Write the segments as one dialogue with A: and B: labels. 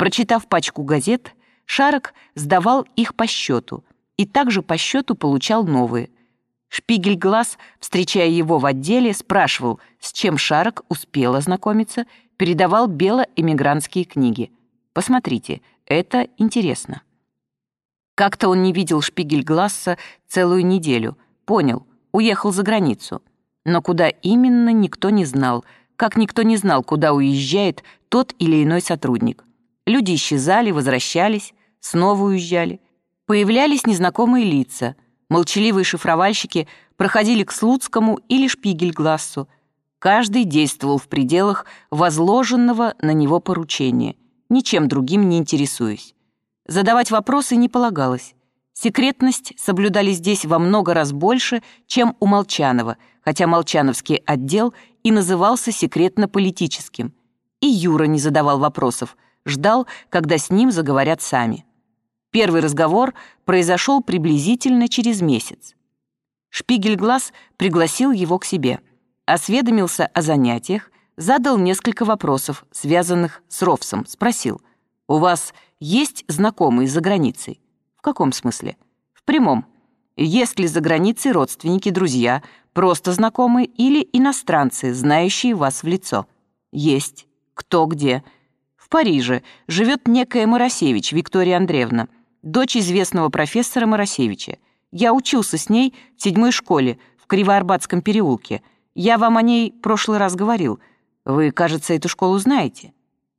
A: Прочитав пачку газет, Шарок сдавал их по счету и также по счету получал новые. Шпигель-глаз, встречая его в отделе, спрашивал, с чем Шарок успел ознакомиться, передавал бело-эмигрантские книги. «Посмотрите, это интересно». Как-то он не видел Шпигель-гласса целую неделю. Понял, уехал за границу. Но куда именно, никто не знал, как никто не знал, куда уезжает тот или иной сотрудник. Люди исчезали, возвращались, снова уезжали. Появлялись незнакомые лица. Молчаливые шифровальщики проходили к Слуцкому или Шпигельглассу. Каждый действовал в пределах возложенного на него поручения, ничем другим не интересуясь. Задавать вопросы не полагалось. Секретность соблюдали здесь во много раз больше, чем у Молчанова, хотя Молчановский отдел и назывался секретно-политическим. И Юра не задавал вопросов, ждал, когда с ним заговорят сами. Первый разговор произошел приблизительно через месяц. Шпигельглаз пригласил его к себе, осведомился о занятиях, задал несколько вопросов, связанных с Ровсом, спросил, «У вас есть знакомые за границей?» «В каком смысле?» «В прямом. Есть ли за границей родственники, друзья, просто знакомые или иностранцы, знающие вас в лицо?» «Есть. Кто где?» «В Париже живет некая Моросевич Виктория Андреевна, дочь известного профессора Моросевича. Я учился с ней в седьмой школе в Кривоарбатском переулке. Я вам о ней прошлый раз говорил. Вы, кажется, эту школу знаете».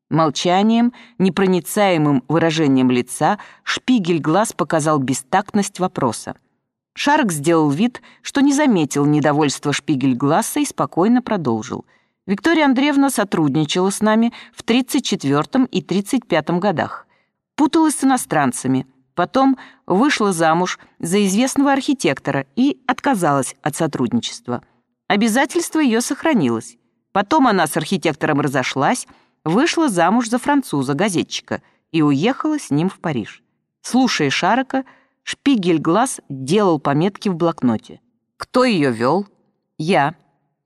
A: Молчанием, непроницаемым выражением лица Шпигель глаз показал бестактность вопроса. Шарк сделал вид, что не заметил недовольства Шпигель глаза и спокойно продолжил. Виктория Андреевна сотрудничала с нами в 34 и 35 годах. Путалась с иностранцами. Потом вышла замуж за известного архитектора и отказалась от сотрудничества. Обязательство ее сохранилось. Потом она с архитектором разошлась, вышла замуж за француза, газетчика, и уехала с ним в Париж. Слушая Шарока, Шпигель-глаз делал пометки в блокноте. Кто ее вел? Я.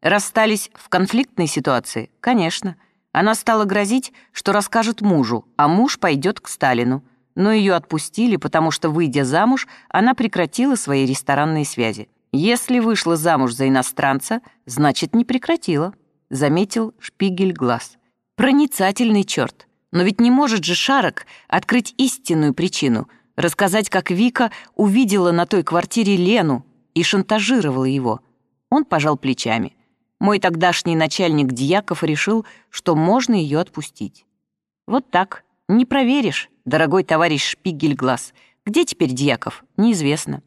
A: Расстались в конфликтной ситуации? Конечно. Она стала грозить, что расскажет мужу, а муж пойдет к Сталину. Но ее отпустили, потому что, выйдя замуж, она прекратила свои ресторанные связи. Если вышла замуж за иностранца, значит, не прекратила, заметил Шпигель-глаз. Проницательный черт. Но ведь не может же Шарок открыть истинную причину, рассказать, как Вика увидела на той квартире Лену и шантажировала его. Он пожал плечами. Мой тогдашний начальник Дьяков решил, что можно ее отпустить. Вот так. Не проверишь, дорогой товарищ Шпигельглаз. Где теперь Дьяков? Неизвестно.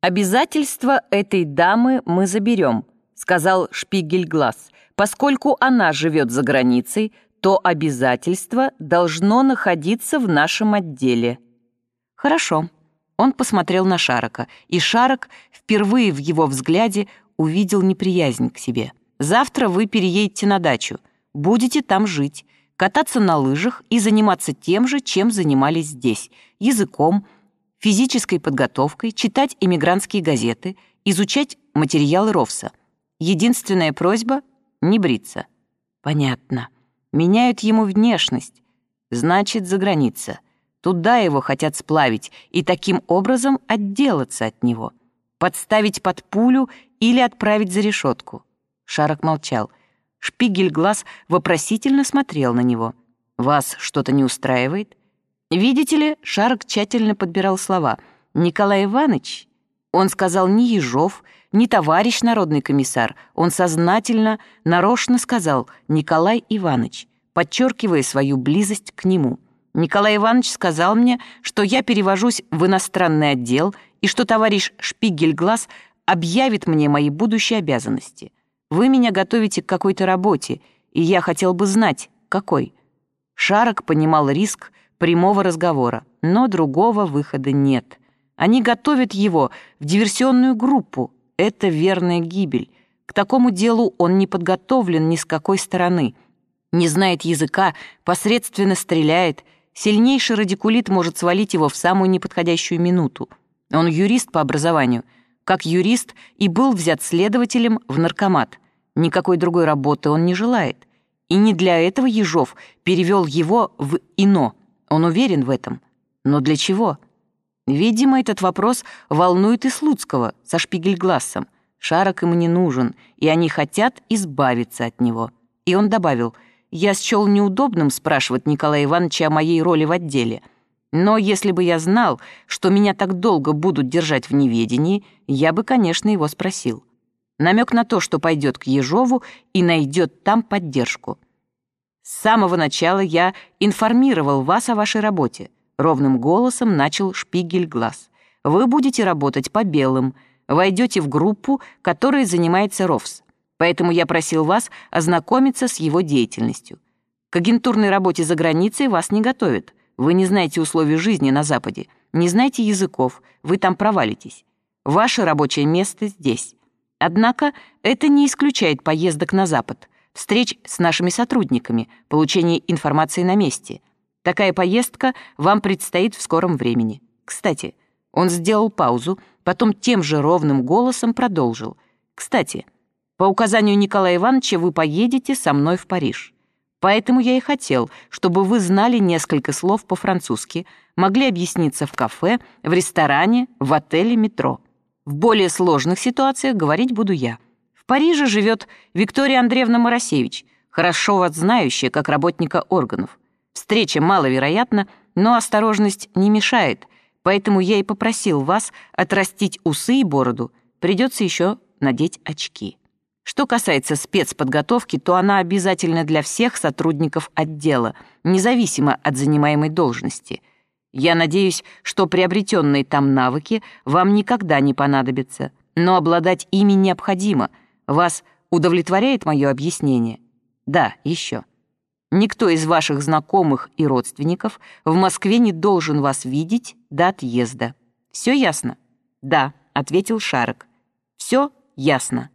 A: «Обязательства этой дамы мы заберем», — сказал Шпигельглаз. «Поскольку она живет за границей, то обязательство должно находиться в нашем отделе». «Хорошо». Он посмотрел на Шарока, и Шарок впервые в его взгляде увидел неприязнь к себе. «Завтра вы переедете на дачу, будете там жить, кататься на лыжах и заниматься тем же, чем занимались здесь, языком, физической подготовкой, читать эмигрантские газеты, изучать материалы Ровса. Единственная просьба — не бриться». «Понятно», Меняют ему внешность. Значит, за граница. Туда его хотят сплавить и таким образом отделаться от него. Подставить под пулю или отправить за решетку. Шарок молчал. Шпигель глаз вопросительно смотрел на него. «Вас что-то не устраивает?» «Видите ли, Шарок тщательно подбирал слова. Николай Иванович...» Он сказал не Ежов, не товарищ народный комиссар. Он сознательно, нарочно сказал «Николай Иванович», подчеркивая свою близость к нему. Николай Иванович сказал мне, что я перевожусь в иностранный отдел и что товарищ Шпигельглаз объявит мне мои будущие обязанности. Вы меня готовите к какой-то работе, и я хотел бы знать, какой. Шарок понимал риск прямого разговора, но другого выхода нет. Они готовят его в диверсионную группу, это верная гибель. К такому делу он не подготовлен ни с какой стороны. Не знает языка, посредственно стреляет. Сильнейший радикулит может свалить его в самую неподходящую минуту. Он юрист по образованию. Как юрист и был взят следователем в наркомат. Никакой другой работы он не желает. И не для этого Ежов перевел его в ИНО. Он уверен в этом. Но для чего? Видимо, этот вопрос волнует и Слуцкого со Шпигельглассом. Шарок ему не нужен, и они хотят избавиться от него. И он добавил, «Я счел неудобным спрашивать Николая Ивановича о моей роли в отделе. Но если бы я знал, что меня так долго будут держать в неведении, я бы, конечно, его спросил». Намек на то, что пойдет к Ежову и найдет там поддержку. С самого начала я информировал вас о вашей работе. Ровным голосом начал Шпигель глаз. Вы будете работать по белым, войдете в группу, которая занимается РОВС. Поэтому я просил вас ознакомиться с его деятельностью. К агентурной работе за границей вас не готовят. Вы не знаете условий жизни на Западе, не знаете языков, вы там провалитесь. Ваше рабочее место здесь. Однако это не исключает поездок на Запад, встреч с нашими сотрудниками, получения информации на месте. Такая поездка вам предстоит в скором времени. Кстати, он сделал паузу, потом тем же ровным голосом продолжил. Кстати, по указанию Николая Ивановича вы поедете со мной в Париж. Поэтому я и хотел, чтобы вы знали несколько слов по-французски, могли объясниться в кафе, в ресторане, в отеле, метро. В более сложных ситуациях говорить буду я. В Париже живет Виктория Андреевна Моросевич, хорошо вас знающая как работника органов. Встреча маловероятна, но осторожность не мешает, поэтому я и попросил вас отрастить усы и бороду. Придется еще надеть очки. Что касается спецподготовки, то она обязательна для всех сотрудников отдела, независимо от занимаемой должности. Я надеюсь, что приобретенные там навыки вам никогда не понадобятся, но обладать ими необходимо. Вас удовлетворяет мое объяснение? Да, еще. Никто из ваших знакомых и родственников в Москве не должен вас видеть до отъезда. Все ясно? Да, ответил Шарок. Все ясно.